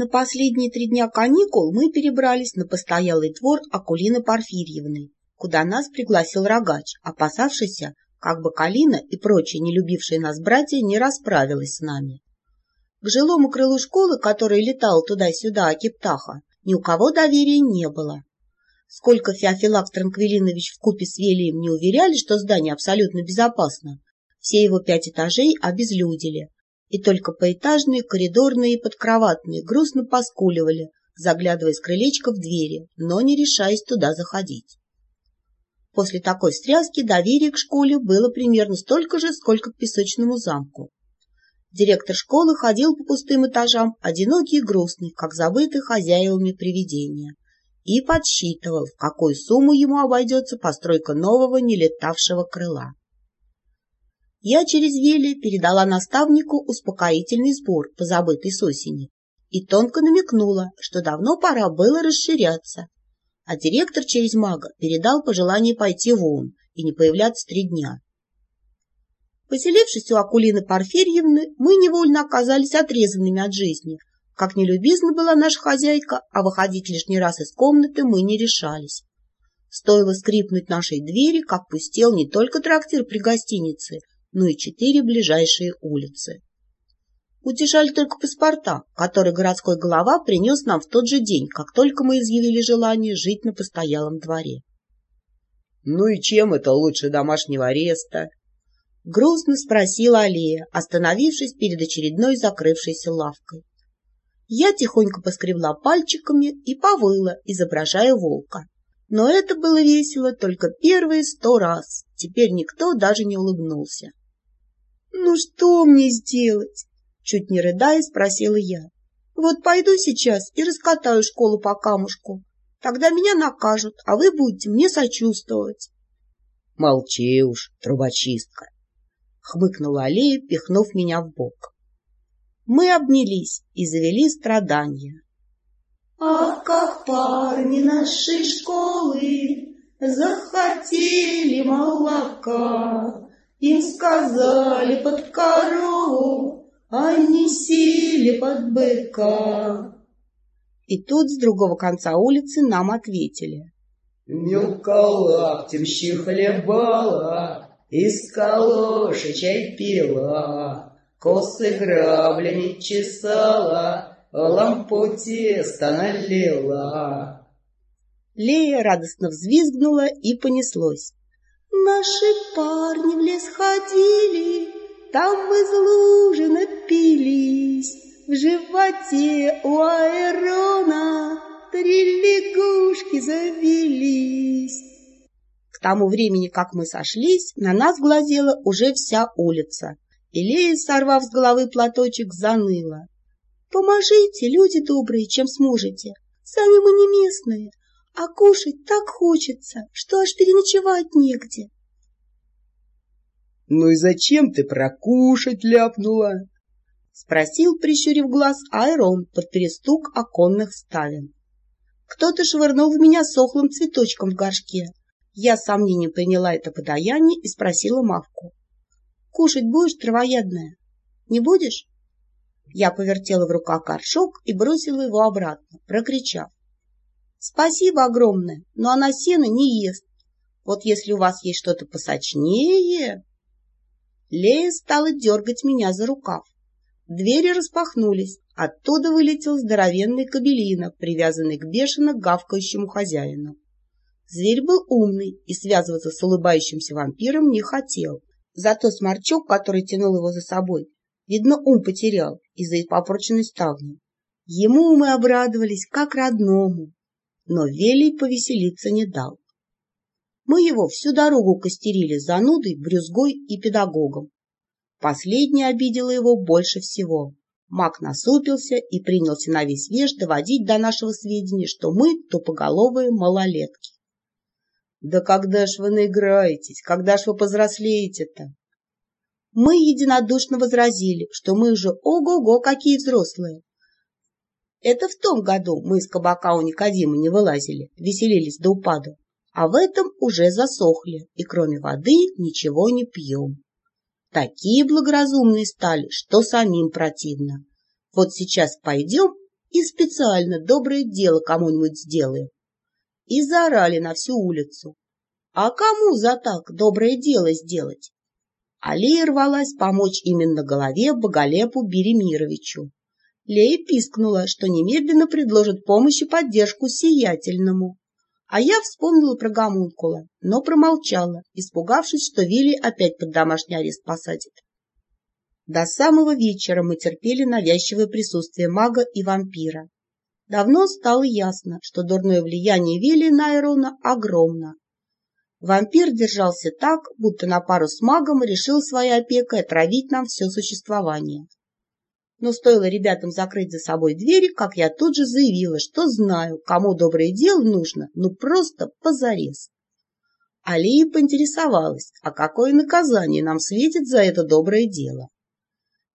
На последние три дня каникул мы перебрались на постоялый двор Акулины Порфирьевны, куда нас пригласил рогач, опасавшийся, как бы Калина и прочие не любившие нас братья не расправилась с нами. К жилому крылу школы, который летал туда-сюда Акиптаха, ни у кого доверия не было. Сколько Феофилакс Транквилинович вкупе с Велием не уверяли, что здание абсолютно безопасно, все его пять этажей обезлюдили, и только поэтажные, коридорные и подкроватные грустно поскуливали, заглядывая с крылечка в двери, но не решаясь туда заходить. После такой стряски доверие к школе было примерно столько же, сколько к песочному замку. Директор школы ходил по пустым этажам, одинокий и грустный, как забытый хозяевами привидения, и подсчитывал, в какую сумму ему обойдется постройка нового нелетавшего крыла. Я через Вели передала наставнику успокоительный сбор, позабытый с осени, и тонко намекнула, что давно пора было расширяться, а директор через мага передал пожелание пойти вон и не появляться три дня. Поселившись у Акулины Порфирьевны, мы невольно оказались отрезанными от жизни. Как нелюбезна была наша хозяйка, а выходить лишний раз из комнаты мы не решались. Стоило скрипнуть нашей двери, как пустел не только трактир при гостинице, но и четыре ближайшие улицы. Утешали только паспорта, который городской голова принес нам в тот же день, как только мы изъявили желание жить на постоялом дворе. — Ну и чем это лучше домашнего ареста? — грустно спросила Алия, остановившись перед очередной закрывшейся лавкой. Я тихонько поскребла пальчиками и повыла, изображая волка. Но это было весело только первые сто раз. Теперь никто даже не улыбнулся. — Ну что мне сделать? Чуть не рыдая, спросила я. Вот пойду сейчас и раскатаю школу по камушку. Тогда меня накажут, а вы будете мне сочувствовать. Молчи уж, трубочистка, хмыкнула Алия, пихнув меня в бок. Мы обнялись и завели страдания. Ах, как парни нашей школы захотели молока, им сказали под корову они сели под быка. И тут с другого конца улицы нам ответили. Мелколаптемщик хлебала, из калоши чай пила, косы граблями чесала, лампу теста налила. Лея радостно взвизгнула и понеслось. Наши парни в лес ходили, там из лужи напились, В животе у Аэрона Три лягушки завелись. К тому времени, как мы сошлись, на нас глазела уже вся улица. Илея, сорвав с головы платочек, заныла. «Поможите, люди добрые, чем сможете. Сами мы не местные, а кушать так хочется, что аж переночевать негде». «Ну и зачем ты прокушать ляпнула?» — спросил, прищурив глаз, Айрон под перестук оконных ставен. Кто-то швырнул в меня сохлым цветочком в горшке. Я с сомнением приняла это подаяние и спросила Мавку. — Кушать будешь, травоядная? Не будешь? Я повертела в руках горшок и бросила его обратно, прокричав. — Спасибо огромное, но она сено не ест. Вот если у вас есть что-то посочнее... Лея стала дергать меня за рукав. Двери распахнулись. Оттуда вылетел здоровенный кабелина, привязанный к бешено гавкающему хозяину. Зверь был умный и связываться с улыбающимся вампиром не хотел. Зато сморчок, который тянул его за собой, видно, ум потерял из-за попорченной ставни. Ему мы обрадовались как родному, но Велий повеселиться не дал. Мы его всю дорогу костерили занудой, брюзгой и педагогом. Последнее обидело его больше всего. Маг насупился и принялся на весь веш доводить до нашего сведения, что мы тупоголовые малолетки. — Да когда ж вы наиграетесь, когда ж вы повзрослеете-то? Мы единодушно возразили, что мы уже ого-го какие взрослые. Это в том году мы из кабака у Никодима не вылазили, веселились до упаду а в этом уже засохли и кроме воды ничего не пьем. Такие благоразумные стали, что самим противно. Вот сейчас пойдем и специально доброе дело кому-нибудь сделаем. И заорали на всю улицу. А кому за так доброе дело сделать? Алия рвалась помочь именно голове Боголепу Беремировичу. Лея пискнула, что немедленно предложит помощь и поддержку сиятельному. А я вспомнила про гомункула, но промолчала, испугавшись, что Вилли опять под домашний арест посадит. До самого вечера мы терпели навязчивое присутствие мага и вампира. Давно стало ясно, что дурное влияние Вилли на Эрона огромно. Вампир держался так, будто на пару с магом решил своей опекой отравить нам все существование. Но стоило ребятам закрыть за собой двери, как я тут же заявила, что знаю, кому доброе дело нужно, ну просто позарез. Алия поинтересовалась, а какое наказание нам светит за это доброе дело.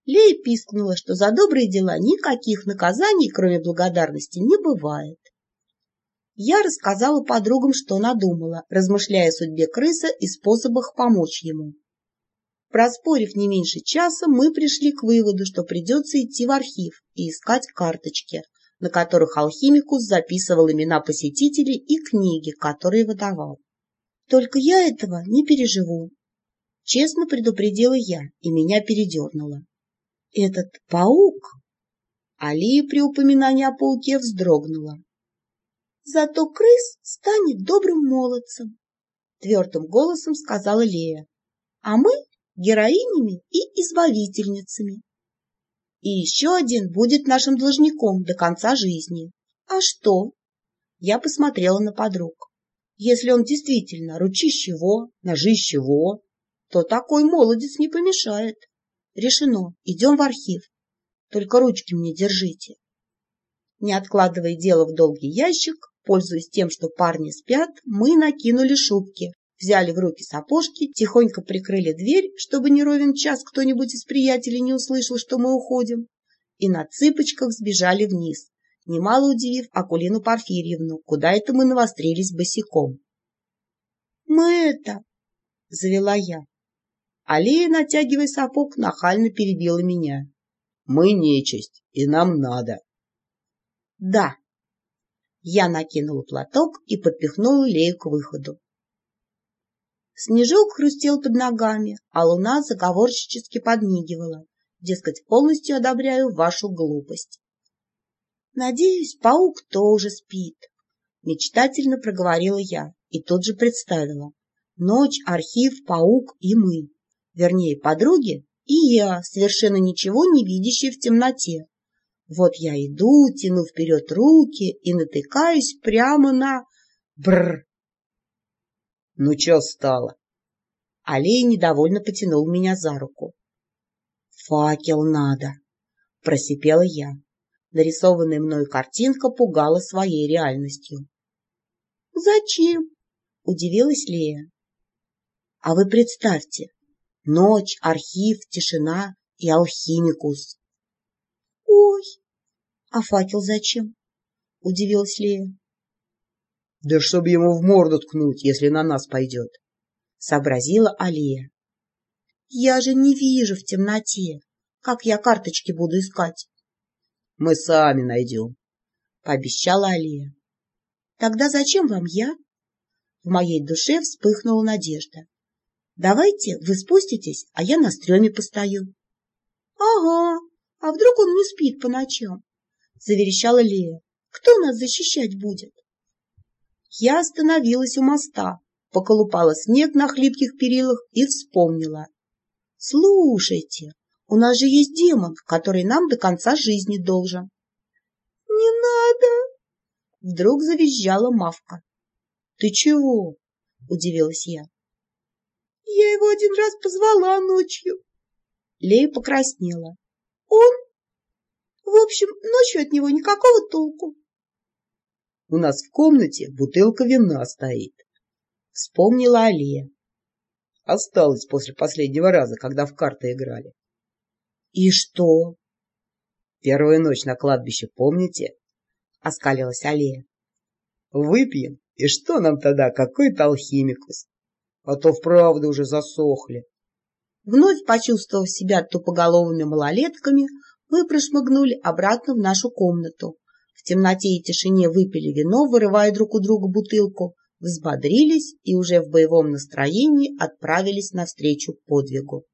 Лея пискнула, что за добрые дела никаких наказаний, кроме благодарности, не бывает. Я рассказала подругам, что надумала, размышляя о судьбе крыса и способах помочь ему. Проспорив не меньше часа, мы пришли к выводу, что придется идти в архив и искать карточки, на которых алхимикус записывал имена посетителей и книги, которые выдавал. Только я этого не переживу. Честно предупредила я, и меня передернуло. Этот паук... Алия при упоминании о пауке вздрогнула. Зато крыс станет добрым молодцем, твердым голосом сказала Лея. А мы героинями и избавительницами. И еще один будет нашим должником до конца жизни. А что? Я посмотрела на подруг. Если он действительно ручищего, ножищего, то такой молодец не помешает. Решено, идем в архив. Только ручки мне держите. Не откладывая дело в долгий ящик, пользуясь тем, что парни спят, мы накинули шубки, взяли в руки сапожки, тихонько прикрыли дверь, чтобы не ровен час кто-нибудь из приятелей не услышал, что мы уходим, и на цыпочках сбежали вниз, немало удивив Акулину Порфирьевну, куда это мы навострились босиком. — Мы это... — завела я. Аллея, натягивая сапог, нахально перебила меня. — Мы нечисть, и нам надо. — Да. Я накинула платок и подпихнула Лею к выходу. Снежок хрустел под ногами, а луна заговорщически подмигивала. Дескать, полностью одобряю вашу глупость. Надеюсь, паук тоже спит. Мечтательно проговорила я и тут же представила. Ночь, архив, паук и мы. Вернее, подруги и я, совершенно ничего не видящая в темноте. Вот я иду, тяну вперед руки и натыкаюсь прямо на... Бррр! — Ну, чё стало? Аллея недовольно потянул меня за руку. — Факел надо, — просипела я. Нарисованная мною картинка пугала своей реальностью. — Зачем? — удивилась Лея. — А вы представьте, ночь, архив, тишина и алхимикус. — Ой, а факел зачем? — удивилась Лея. Да чтобы ему в морду ткнуть, если на нас пойдет, — сообразила Алия. — Я же не вижу в темноте. Как я карточки буду искать? — Мы сами найдем, — пообещала Алия. — Тогда зачем вам я? В моей душе вспыхнула надежда. — Давайте вы спуститесь, а я на стреме постою. — Ага, а вдруг он не спит по ночам? — заверещала Лея. — Кто нас защищать будет? Я остановилась у моста, поколупала снег на хлипких перилах и вспомнила. «Слушайте, у нас же есть демон, который нам до конца жизни должен». «Не надо!» — вдруг завизжала Мавка. «Ты чего?» — удивилась я. «Я его один раз позвала ночью». Лея покраснела. «Он? В общем, ночью от него никакого толку. У нас в комнате бутылка вина стоит. Вспомнила Алия. Осталось после последнего раза, когда в карты играли. И что? Первую ночь на кладбище, помните? Оскалилась Алия. Выпьем, и что нам тогда какой-то алхимикус? А то вправду уже засохли. Вновь почувствовав себя тупоголовыми малолетками, мы прошмыгнули обратно в нашу комнату, В темноте и тишине выпили вино, вырывая друг у друга бутылку, взбодрились и уже в боевом настроении отправились навстречу подвигу.